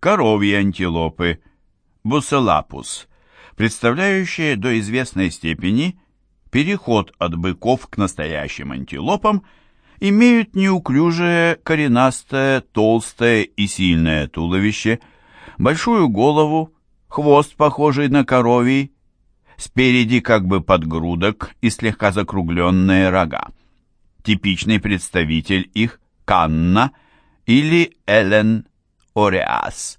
коровьи антилопы, буселапус, представляющие до известной степени переход от быков к настоящим антилопам, имеют неуклюжее, коренастое, толстое и сильное туловище, большую голову, хвост, похожий на коровий, спереди как бы подгрудок и слегка закругленные рога. Типичный представитель их – канна или элен ореас.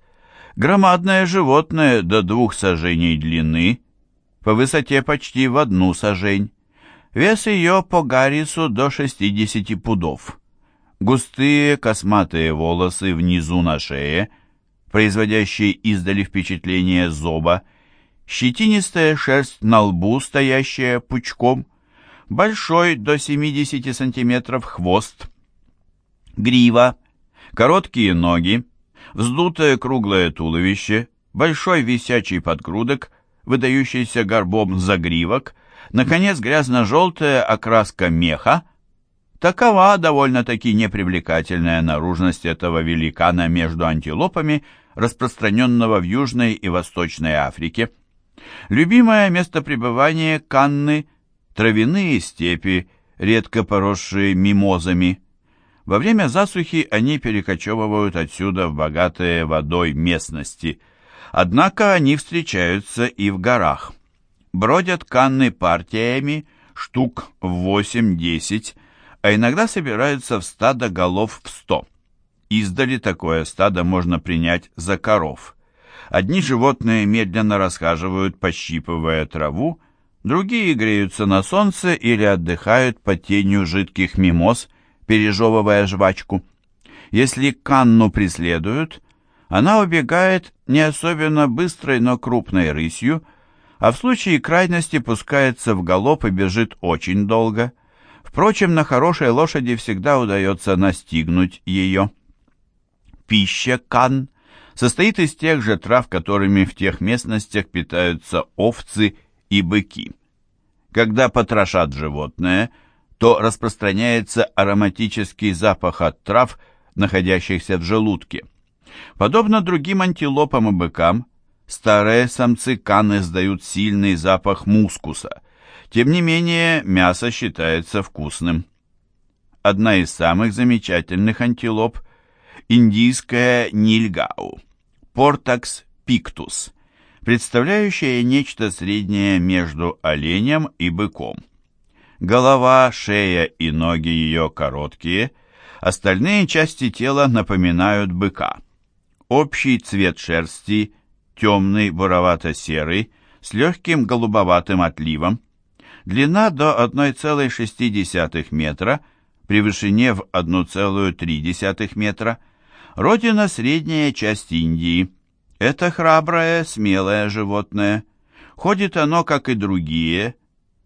Громадное животное до двух сажений длины, по высоте почти в одну сажень. Вес ее по гарису до 60 пудов. Густые косматые волосы внизу на шее, производящие издали впечатление зоба, щетинистая шерсть на лбу, стоящая пучком, большой до 70 сантиметров хвост, грива, короткие ноги, вздутое круглое туловище, большой висячий подгрудок, выдающийся горбом загривок, наконец грязно-желтая окраска меха, Такова довольно-таки непривлекательная наружность этого великана между антилопами, распространенного в Южной и Восточной Африке. Любимое место пребывания Канны – травяные степи, редко поросшие мимозами. Во время засухи они перекочевывают отсюда в богатые водой местности. Однако они встречаются и в горах. Бродят Канны партиями, штук в 8-10, а иногда собираются в стадо голов в сто. Издали такое стадо можно принять за коров. Одни животные медленно расхаживают, пощипывая траву, другие греются на солнце или отдыхают под тенью жидких мимоз, пережевывая жвачку. Если канну преследуют, она убегает не особенно быстрой, но крупной рысью, а в случае крайности пускается в галоп и бежит очень долго. Впрочем, на хорошей лошади всегда удается настигнуть ее. Пища кан состоит из тех же трав, которыми в тех местностях питаются овцы и быки. Когда потрошат животное, то распространяется ароматический запах от трав, находящихся в желудке. Подобно другим антилопам и быкам, старые самцы кан издают сильный запах мускуса – тем не менее, мясо считается вкусным. Одна из самых замечательных антилоп – индийская нильгау, Портакс пиктус, представляющая нечто среднее между оленем и быком. Голова, шея и ноги ее короткие, остальные части тела напоминают быка. Общий цвет шерсти – темный буровато-серый, с легким голубоватым отливом – Длина до 1,6 метра, при вышине в 1,3 метра. Родина – средняя часть Индии. Это храброе, смелое животное. Ходит оно, как и другие,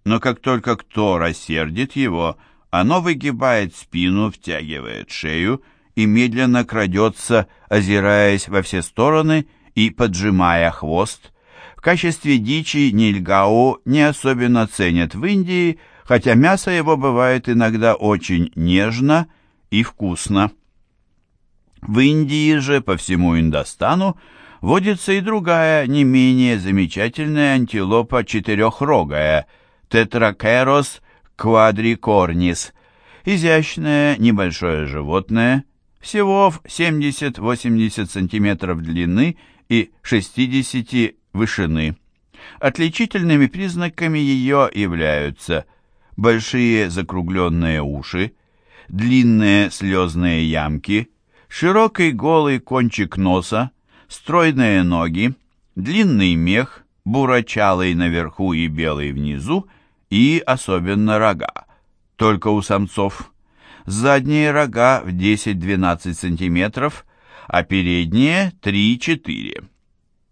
но как только кто рассердит его, оно выгибает спину, втягивает шею и медленно крадется, озираясь во все стороны и поджимая хвост качестве дичи нильгау не особенно ценят в Индии, хотя мясо его бывает иногда очень нежно и вкусно. В Индии же по всему Индостану водится и другая, не менее замечательная антилопа четырехрогая, тетракерос квадрикорнис, изящное небольшое животное, всего в 70-80 см длины и 60 вышины. Отличительными признаками ее являются большие закругленные уши, длинные слезные ямки, широкий голый кончик носа, стройные ноги, длинный мех, бурочалый наверху и белый внизу, и особенно рога, только у самцов. Задние рога в 10-12 см, а передние 3-4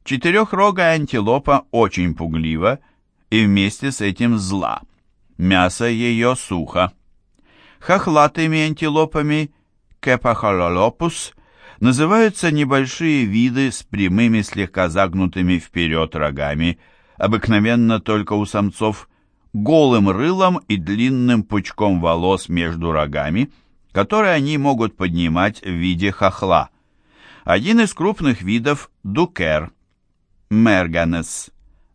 Четырехрогая антилопа очень пуглива и вместе с этим зла. Мясо ее сухо. Хохлатыми антилопами кепахололопус называются небольшие виды с прямыми слегка загнутыми вперед рогами, обыкновенно только у самцов, голым рылом и длинным пучком волос между рогами, которые они могут поднимать в виде хохла. Один из крупных видов – дукер, мерганес,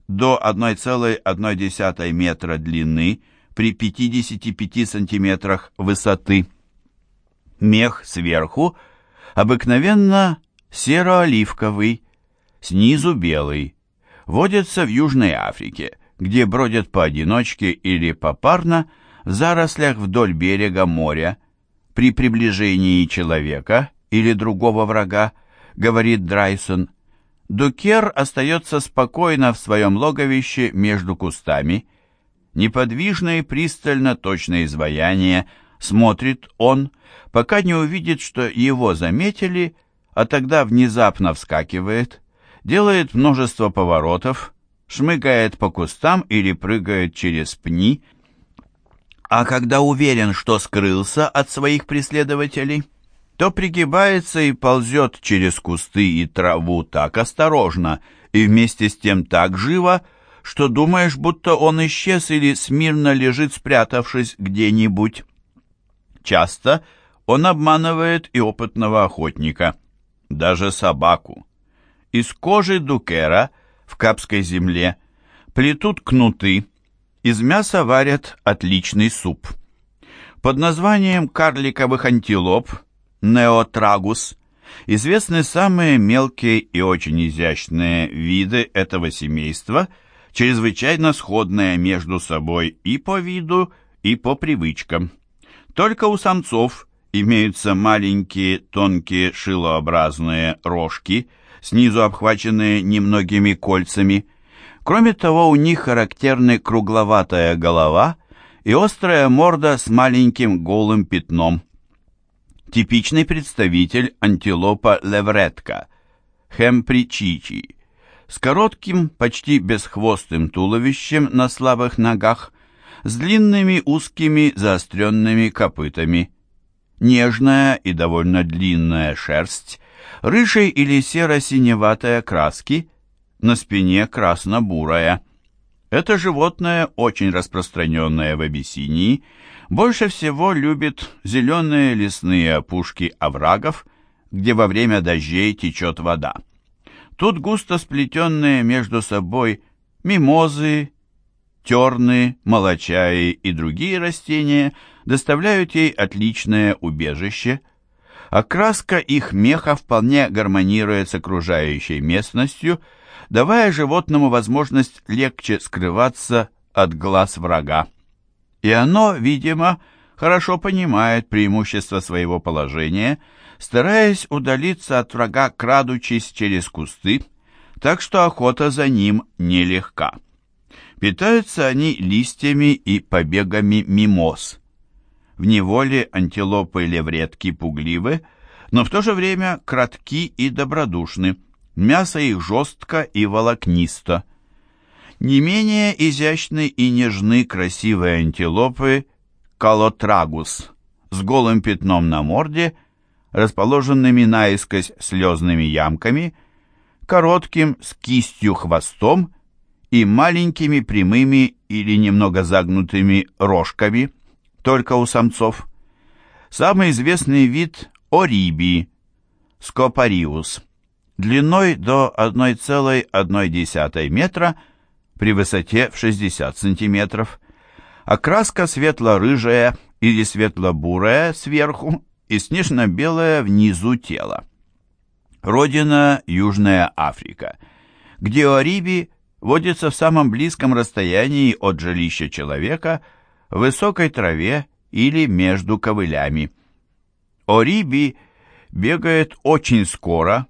до 1,1 метра длины при 55 сантиметрах высоты. Мех сверху обыкновенно серо-оливковый, снизу белый. Водится в Южной Африке, где бродят поодиночке или попарно в зарослях вдоль берега моря. При приближении человека или другого врага, говорит Драйсон, Дукер остается спокойно в своем логовище между кустами. Неподвижно и пристально точное изваяние смотрит он, пока не увидит, что его заметили, а тогда внезапно вскакивает, делает множество поворотов, шмыгает по кустам или прыгает через пни, а когда уверен, что скрылся от своих преследователей, то пригибается и ползет через кусты и траву так осторожно и вместе с тем так живо, что думаешь, будто он исчез или смирно лежит, спрятавшись где-нибудь. Часто он обманывает и опытного охотника, даже собаку. Из кожи дукера в капской земле плетут кнуты, из мяса варят отличный суп. Под названием карликовых антилоп неотрагус известны самые мелкие и очень изящные виды этого семейства, чрезвычайно сходные между собой и по виду, и по привычкам. Только у самцов имеются маленькие тонкие шилообразные рожки, снизу обхваченные немногими кольцами, Кроме того, у них характерны кругловатая голова и острая морда с маленьким голым пятном. Типичный представитель антилопа левретка, хемпричичи, с коротким, почти бесхвостым туловищем на слабых ногах, с длинными узкими заостренными копытами. Нежная и довольно длинная шерсть, рыжей или серо-синеватой окраски – на спине красно-бурая. Это животное, очень распространенное в Абиссинии, больше всего любит зеленые лесные опушки оврагов, где во время дождей течет вода. Тут густо сплетенные между собой мимозы, терны, молочаи и другие растения доставляют ей отличное убежище. Окраска их меха вполне гармонирует с окружающей местностью – давая животному возможность легче скрываться от глаз врага. И оно, видимо, хорошо понимает преимущество своего положения, стараясь удалиться от врага, крадучись через кусты, так что охота за ним нелегка. Питаются они листьями и побегами мимоз. В неволе антилопы-левретки пугливы, но в то же время кратки и добродушны. Мясо их жестко и волокнисто. Не менее изящны и нежны красивые антилопы калотрагус с голым пятном на морде, расположенными наискось слезными ямками, коротким с кистью хвостом и маленькими прямыми или немного загнутыми рожками, только у самцов. Самый известный вид – ориби, скопариус длиной до 1,1 метра при высоте в 60 сантиметров. Окраска светло-рыжая или светло-бурая сверху и снежно-белая внизу тела. Родина Южная Африка, где ориби водится в самом близком расстоянии от жилища человека, в высокой траве или между ковылями. Ориби бегает очень скоро,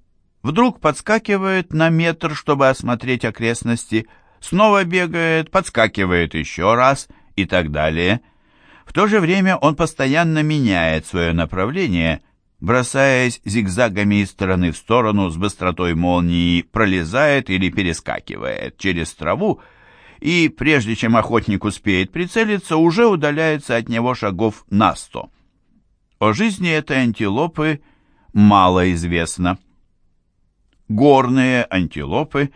Вдруг подскакивает на метр, чтобы осмотреть окрестности, снова бегает, подскакивает еще раз и так далее. В то же время он постоянно меняет свое направление, бросаясь зигзагами из стороны в сторону с быстротой молнии, пролезает или перескакивает через траву, и прежде чем охотник успеет прицелиться, уже удаляется от него шагов на сто. О жизни этой антилопы мало известно. Горные антилопы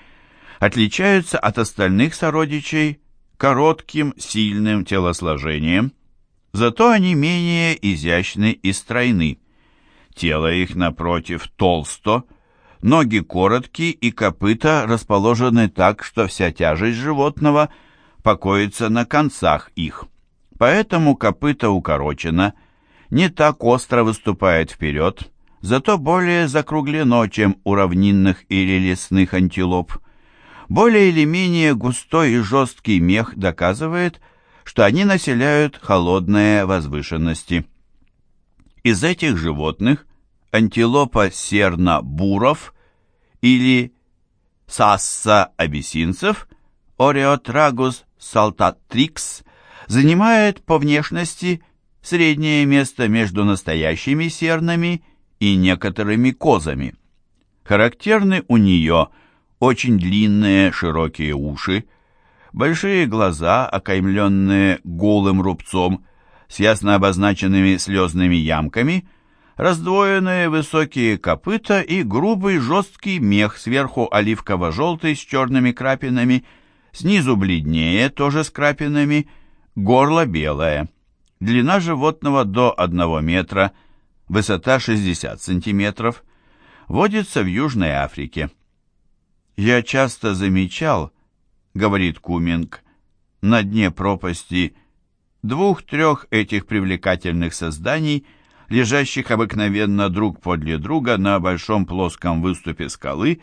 отличаются от остальных сородичей коротким, сильным телосложением, зато они менее изящны и стройны. Тело их, напротив, толсто, Ноги короткие и копыта расположены так, что вся тяжесть животного покоится на концах их. Поэтому копыта укорочено, не так остро выступает вперед, зато более закруглено, чем у равнинных или лесных антилоп. Более или менее густой и жесткий мех доказывает, что они населяют холодные возвышенности. Из этих животных антилопа серна-буров или сасса абиссинцев Ореотрагус салтатрикс занимает по внешности среднее место между настоящими сернами и некоторыми козами. Характерны у нее очень длинные широкие уши, большие глаза, окаймленные голым рубцом, с ясно обозначенными слезными ямками, раздвоенные высокие копыта и грубый жесткий мех сверху оливково-желтый с черными крапинами, снизу бледнее, тоже с крапинами, горло белое. Длина животного до 1 метра, высота 60 сантиметров, водится в Южной Африке. «Я часто замечал, — говорит Куминг, — на дне пропасти двух-трех этих привлекательных созданий, лежащих обыкновенно друг подле друга на большом плоском выступе скалы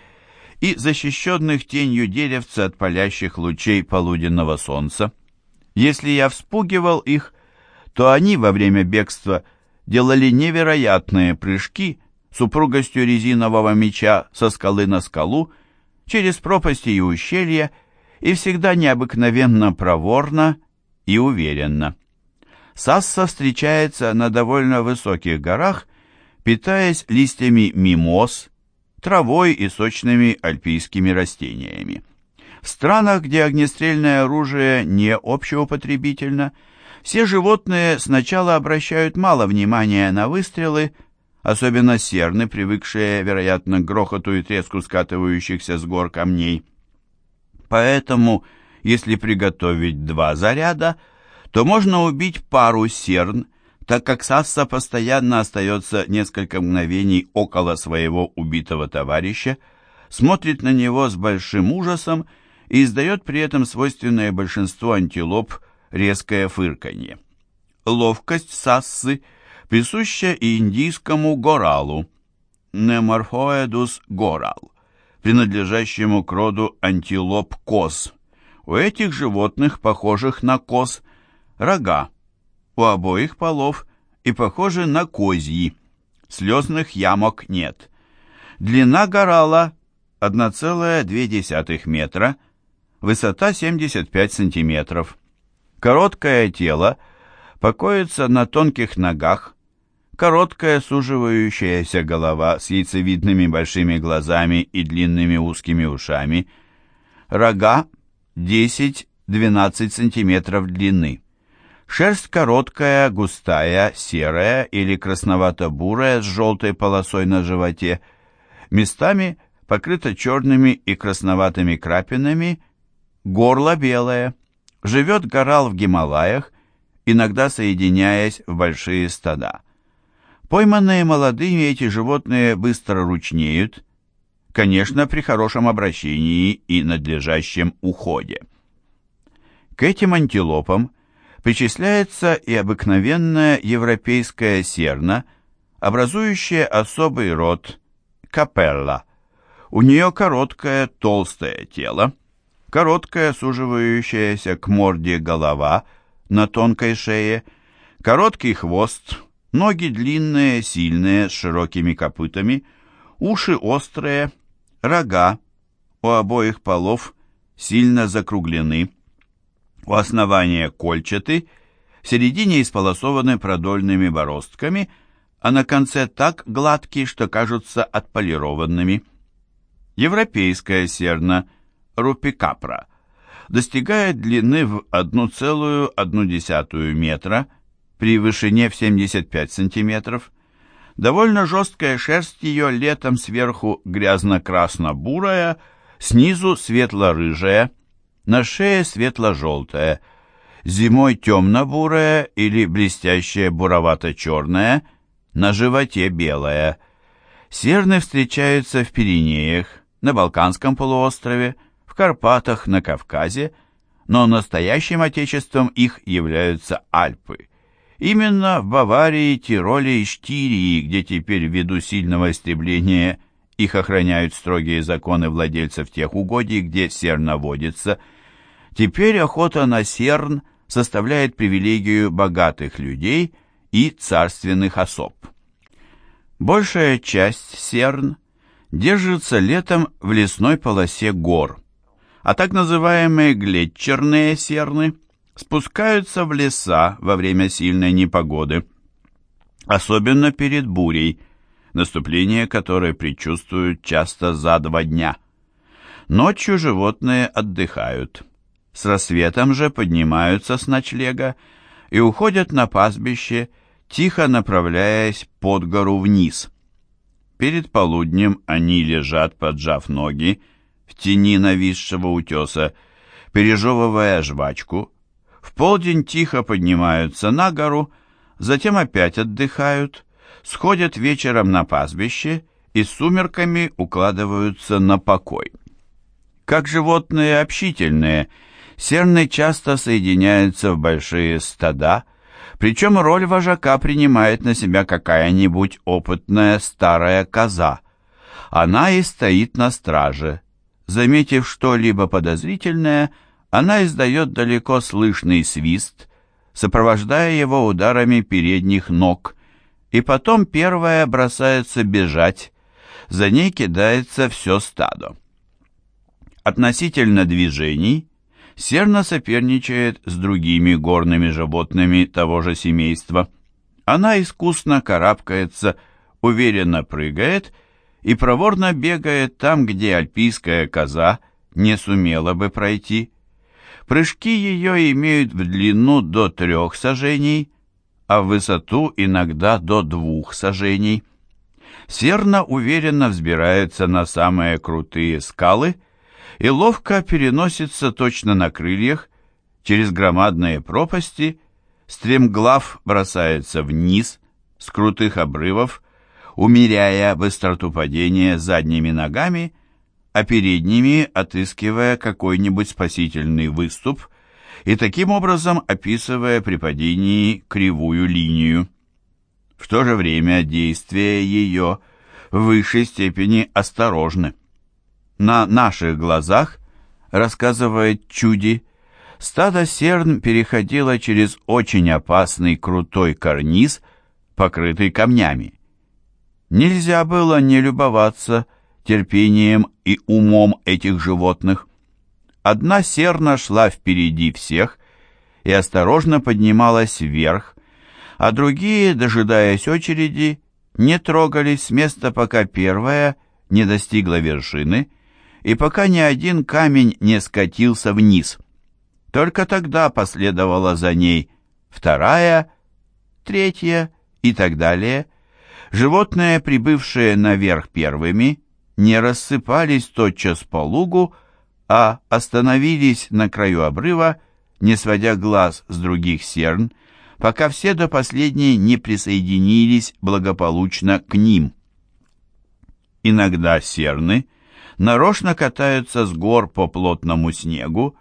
и защищенных тенью деревца от палящих лучей полуденного солнца. Если я вспугивал их, то они во время бегства делали невероятные прыжки с упругостью резинового меча со скалы на скалу, через пропасти и ущелья, и всегда необыкновенно проворно и уверенно. Сасса встречается на довольно высоких горах, питаясь листьями мимоз, травой и сочными альпийскими растениями. В странах, где огнестрельное оружие не общеупотребительно, все животные сначала обращают мало внимания на выстрелы, особенно серны, привыкшие, вероятно, к грохоту и треску скатывающихся с гор камней. Поэтому если приготовить два заряда, то можно убить пару серн, так как Сасса постоянно остается несколько мгновений около своего убитого товарища, смотрит на него с большим ужасом и издает при этом свойственное большинству антилоп резкое фырканье. Ловкость Сассы присуща и индийскому горалу, Неморфоэдус горал, принадлежащему к роду антилоп коз, у этих животных, похожих на коз, рога, у обоих полов и похожи на козьи. Слезных ямок нет. Длина горала 1,2 метра, высота 75 сантиметров. Короткое тело покоится на тонких ногах, короткая суживающаяся голова с яйцевидными большими глазами и длинными узкими ушами, рога 10-12 см длины. Шерсть короткая, густая, серая или красновато-бурая с желтой полосой на животе, местами покрыта черными и красноватыми крапинами, горло белое. Живет горал в Гималаях, иногда соединяясь в большие стада. Пойманные молодыми эти животные быстро ручнеют, конечно, при хорошем обращении и надлежащем уходе. К этим антилопам причисляется и обыкновенная европейская серна, образующая особый род капелла. У нее короткое толстое тело, короткая суживающаяся к морде голова на тонкой шее, короткий хвост, ноги длинные, сильные, с широкими копытами, уши острые, Рога у обоих полов сильно закруглены, у основания кольчаты, в середине исполосованы продольными бороздками, а на конце так гладкие, что кажутся отполированными. Европейская серна рупикапра достигает длины в 1,1 метра при вышине в 75 сантиметров, Довольно жесткая шерсть ее летом сверху грязно-красно-бурая, снизу светло-рыжая, на шее светло-желтая, зимой темно-бурая или блестящая буровато-черная, на животе белая. Серны встречаются в Пиренеях, на Балканском полуострове, в Карпатах, на Кавказе, но настоящим отечеством их являются Альпы. Именно в Баварии, Тироле и Штирии, где теперь ввиду сильного истребления их охраняют строгие законы владельцев тех угодий, где серна водится, теперь охота на серн составляет привилегию богатых людей и царственных особ. Большая часть серн держится летом в лесной полосе гор, а так называемые глетчерные серны спускаются в леса во время сильной непогоды, особенно перед бурей, наступление которой предчувствуют часто за два дня. Ночью животные отдыхают. С рассветом же поднимаются с ночлега и уходят на пастбище, тихо направляясь под гору вниз. Перед полуднем они лежат, поджав ноги, в тени нависшего утеса, пережевывая жвачку. В полдень тихо поднимаются на гору, затем опять отдыхают, сходят вечером на пастбище и сумерками укладываются на покой. Как животные общительные, серны часто соединяются в большие стада – причем роль вожака принимает на себя какая-нибудь опытная старая коза. Она и стоит на страже. Заметив что-либо подозрительное, она издает далеко слышный свист, сопровождая его ударами передних ног, и потом первая бросается бежать, за ней кидается все стадо. Относительно движений серно соперничает с другими горными животными того же семейства. Она искусно карабкается, уверенно прыгает и проворно бегает там, где альпийская коза не сумела бы пройти. Прыжки ее имеют в длину до трех сажений, а в высоту иногда до двух сажений. Серна уверенно взбирается на самые крутые скалы – и ловко переносится точно на крыльях через громадные пропасти, стремглав бросается вниз с крутых обрывов, умеряя быстроту падения задними ногами, а передними отыскивая какой-нибудь спасительный выступ и таким образом описывая при падении кривую линию. В то же время действия ее в высшей степени осторожны. На наших глазах, рассказывает Чуди, стадо серн переходило через очень опасный крутой карниз, покрытый камнями. Нельзя было не любоваться терпением и умом этих животных. Одна серна шла впереди всех и осторожно поднималась вверх, а другие, дожидаясь очереди, не трогались с места, пока первая не достигла вершины и пока ни один камень не скатился вниз. Только тогда последовала за ней вторая, третья и так далее. Животные, прибывшие наверх первыми, не рассыпались тотчас по лугу, а остановились на краю обрыва, не сводя глаз с других серн, пока все до последней не присоединились благополучно к ним. Иногда серны нарочно катаются с гор по плотному снегу,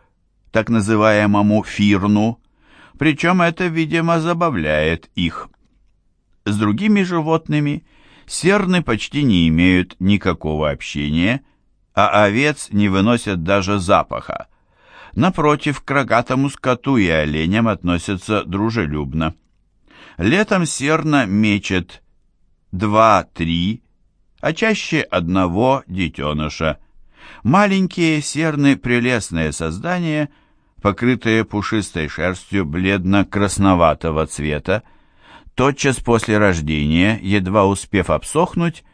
так называемому фирну, причем это, видимо, забавляет их. С другими животными серны почти не имеют никакого общения, а овец не выносят даже запаха. Напротив, к рогатому скоту и оленям относятся дружелюбно. Летом серна мечет два-три а чаще одного детеныша. Маленькие серны прелестные создания, покрытые пушистой шерстью бледно-красноватого цвета, тотчас после рождения, едва успев обсохнуть,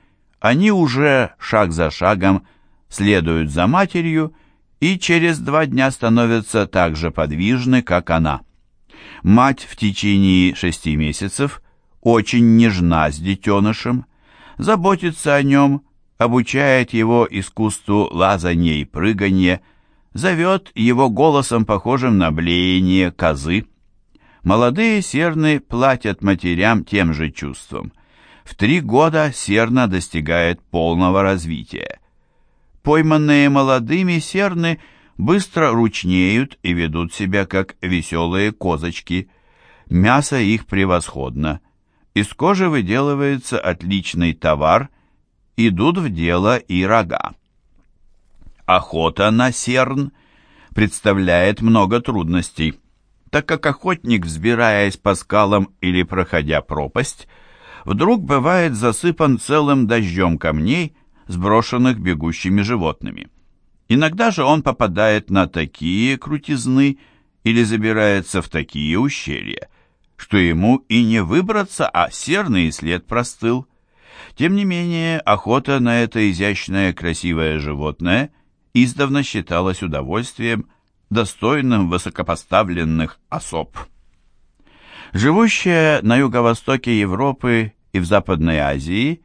они уже шаг за шагом следуют за матерью и через два дня становятся так же подвижны, как она. Мать в течение шести месяцев очень нежна с детенышем, заботится о нем, обучает его искусству лазанья и прыганья, зовет его голосом, похожим на блеяние козы. Молодые серны платят матерям тем же чувством. В три года серна достигает полного развития. Пойманные молодыми серны быстро ручнеют и ведут себя как веселые козочки. Мясо их превосходно. Из кожи выделывается отличный товар, идут в дело и рога. Охота на серн представляет много трудностей, так как охотник, взбираясь по скалам или проходя пропасть, вдруг бывает засыпан целым дождем камней, сброшенных бегущими животными. Иногда же он попадает на такие крутизны или забирается в такие ущелья, что ему и не выбраться, а серный след простыл. Тем не менее, охота на это изящное красивое животное издавна считалась удовольствием, достойным высокопоставленных особ. Живущая на юго-востоке Европы и в Западной Азии,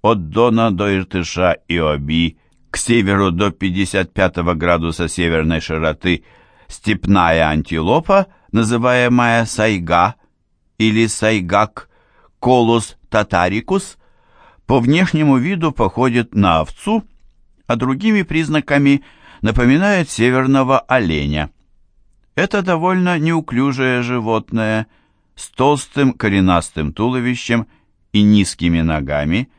от Дона до Иртыша и Оби, к северу до 55 градуса северной широты, степная антилопа, называемая сайга или сайгак, колус татарикус, по внешнему виду походит на овцу, а другими признаками напоминает северного оленя. Это довольно неуклюжее животное с толстым коренастым туловищем и низкими ногами,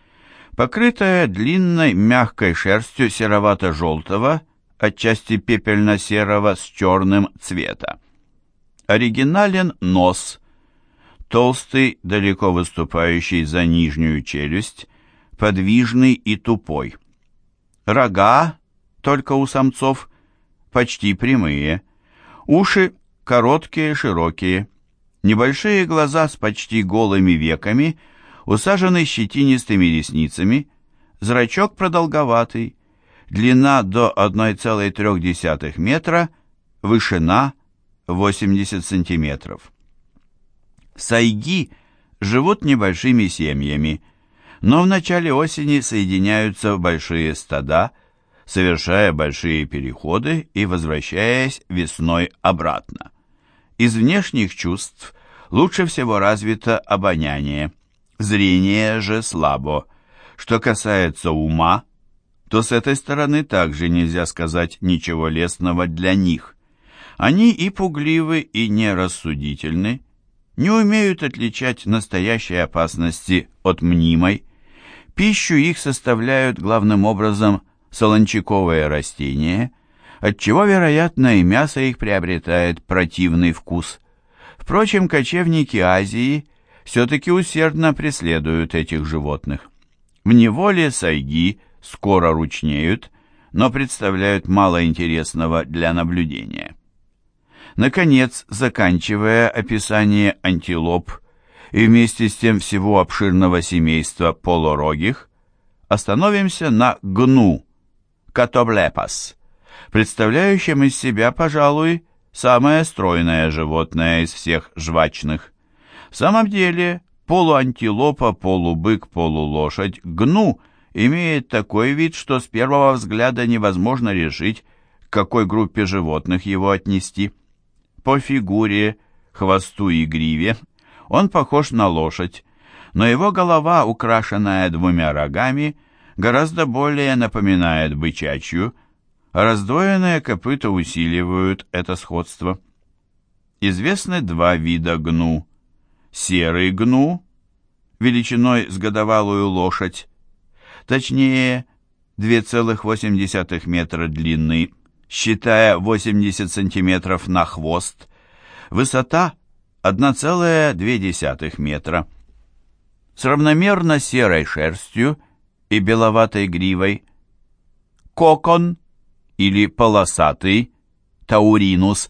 покрытая длинной мягкой шерстью серовато-желтого, отчасти пепельно-серого с черным цвета. Оригинален нос, толстый, далеко выступающий за нижнюю челюсть, подвижный и тупой. Рога, только у самцов, почти прямые, уши короткие, широкие, небольшие глаза с почти голыми веками – усаженный щетинистыми ресницами, зрачок продолговатый, длина до 1,3 метра, вышина 80 сантиметров. Сайги живут небольшими семьями, но в начале осени соединяются в большие стада, совершая большие переходы и возвращаясь весной обратно. Из внешних чувств лучше всего развито обоняние. Зрение же слабо. Что касается ума, то с этой стороны также нельзя сказать ничего лестного для них. Они и пугливы, и нерассудительны, не умеют отличать настоящей опасности от мнимой. Пищу их составляют главным образом солончаковые растения, отчего, вероятно, и мясо их приобретает противный вкус. Впрочем, кочевники Азии все-таки усердно преследуют этих животных. В неволе сайги скоро ручнеют, но представляют мало интересного для наблюдения. Наконец, заканчивая описание антилоп и вместе с тем всего обширного семейства полурогих, остановимся на гну, катоблепас, представляющем из себя, пожалуй, самое стройное животное из всех жвачных. В самом деле, полуантилопа, полубык, полулошадь, гну имеет такой вид, что с первого взгляда невозможно решить, к какой группе животных его отнести. По фигуре, хвосту и гриве. Он похож на лошадь, но его голова, украшенная двумя рогами, гораздо более напоминает бычачью, раздвоенные копыта усиливают это сходство. Известны два вида гну. Серый гну, величиной с годовалую лошадь, точнее 2,8 метра длины, считая 80 сантиметров на хвост, высота 1,2 метра. С равномерно серой шерстью и беловатой гривой. Кокон или полосатый, тауринус,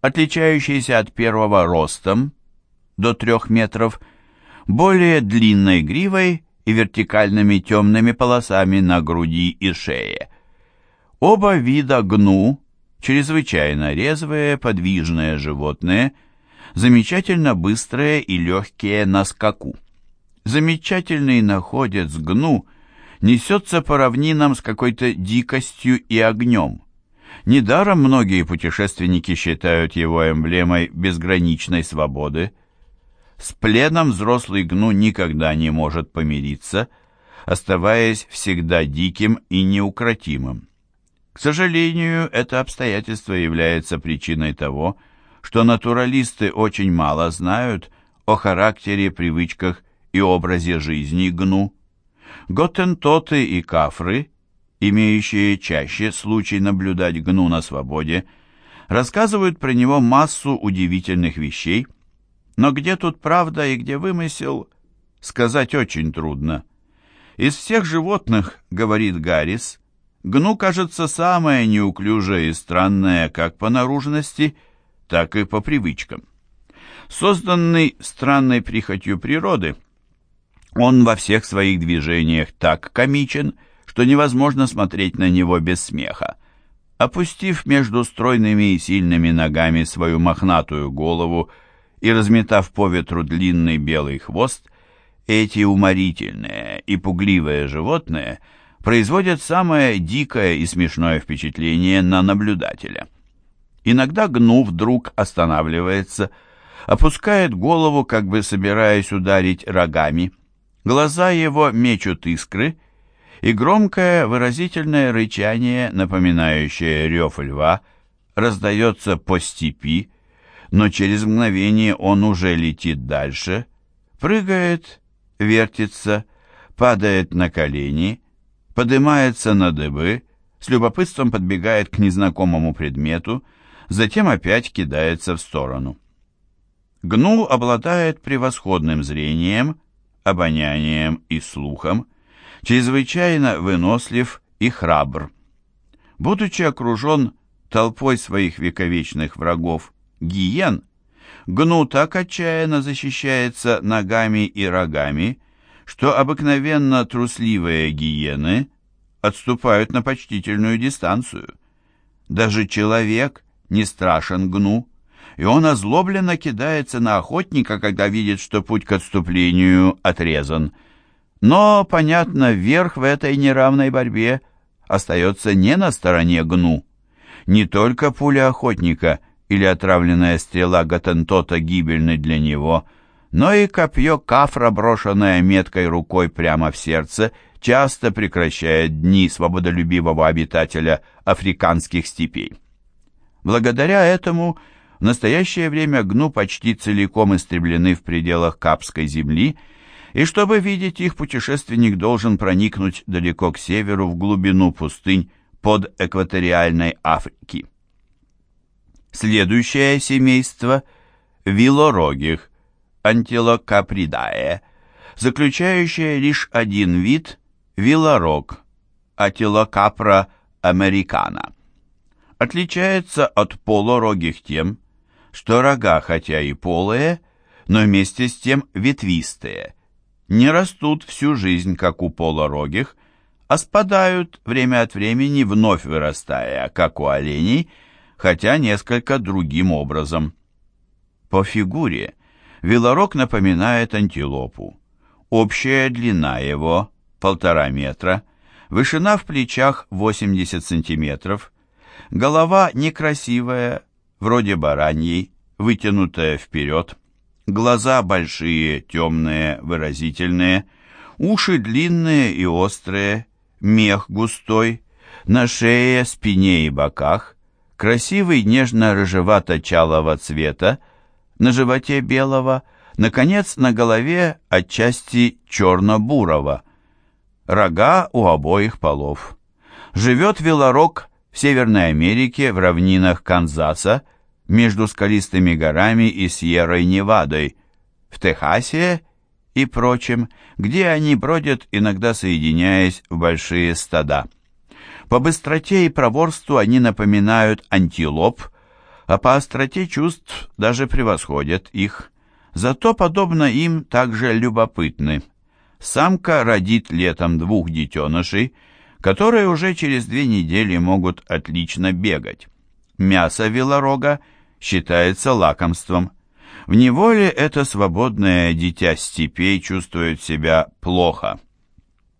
отличающийся от первого ростом, до 3 метров, более длинной гривой и вертикальными темными полосами на груди и шее. Оба вида гну, чрезвычайно резвые, подвижные животные, замечательно быстрые и легкие на скаку. Замечательный находец гну несется по равнинам с какой-то дикостью и огнем. Недаром многие путешественники считают его эмблемой безграничной свободы – с пленом взрослый гну никогда не может помириться, оставаясь всегда диким и неукротимым. К сожалению, это обстоятельство является причиной того, что натуралисты очень мало знают о характере, привычках и образе жизни гну. Готтентоты и кафры, имеющие чаще случай наблюдать гну на свободе, рассказывают про него массу удивительных вещей, но где тут правда и где вымысел, сказать очень трудно. Из всех животных, говорит Гаррис, гну кажется самое неуклюжее и странное как по наружности, так и по привычкам. Созданный странной прихотью природы, он во всех своих движениях так комичен, что невозможно смотреть на него без смеха. Опустив между стройными и сильными ногами свою мохнатую голову и разметав по ветру длинный белый хвост, эти уморительные и пугливые животные производят самое дикое и смешное впечатление на наблюдателя. Иногда гну вдруг останавливается, опускает голову, как бы собираясь ударить рогами. Глаза его мечут искры, и громкое выразительное рычание, напоминающее рев льва, раздается по степи, но через мгновение он уже летит дальше, прыгает, вертится, падает на колени, поднимается на дыбы, с любопытством подбегает к незнакомому предмету, затем опять кидается в сторону. Гну обладает превосходным зрением, обонянием и слухом, чрезвычайно вынослив и храбр. Будучи окружен толпой своих вековечных врагов, гиен, гну так отчаянно защищается ногами и рогами, что обыкновенно трусливые гиены отступают на почтительную дистанцию. Даже человек не страшен гну, и он озлобленно кидается на охотника, когда видит, что путь к отступлению отрезан. Но, понятно, верх в этой неравной борьбе остается не на стороне гну. Не только пуля охотника или отравленная стрела Гатентота гибельны для него, но и копье кафра, брошенное меткой рукой прямо в сердце, часто прекращает дни свободолюбивого обитателя африканских степей. Благодаря этому в настоящее время гну почти целиком истреблены в пределах Капской земли, и чтобы видеть их, путешественник должен проникнуть далеко к северу в глубину пустынь под экваториальной Африки. Следующее семейство – вилорогих, антилокапридае, заключающее лишь один вид – вилорог, антилокапра американа. Отличается от полурогих тем, что рога хотя и полые, но вместе с тем ветвистые, не растут всю жизнь, как у полурогих, а спадают время от времени, вновь вырастая, как у оленей – хотя несколько другим образом. По фигуре велорог напоминает антилопу. Общая длина его – полтора метра, вышина в плечах 80 сантиметров, голова некрасивая, вроде бараньей, вытянутая вперед, глаза большие, темные, выразительные, уши длинные и острые, мех густой, на шее, спине и боках, красивый нежно-рыжевато-чалого цвета, на животе белого, наконец, на голове отчасти черно-бурого. Рога у обоих полов. Живет велорог в Северной Америке, в равнинах Канзаса, между скалистыми горами и Сьеррой-Невадой, в Техасе и прочем, где они бродят, иногда соединяясь в большие стада. По быстроте и проворству они напоминают антилоп, а по остроте чувств даже превосходят их. Зато, подобно им, также любопытны. Самка родит летом двух детенышей, которые уже через две недели могут отлично бегать. Мясо велорога считается лакомством. В неволе это свободное дитя степей чувствует себя плохо.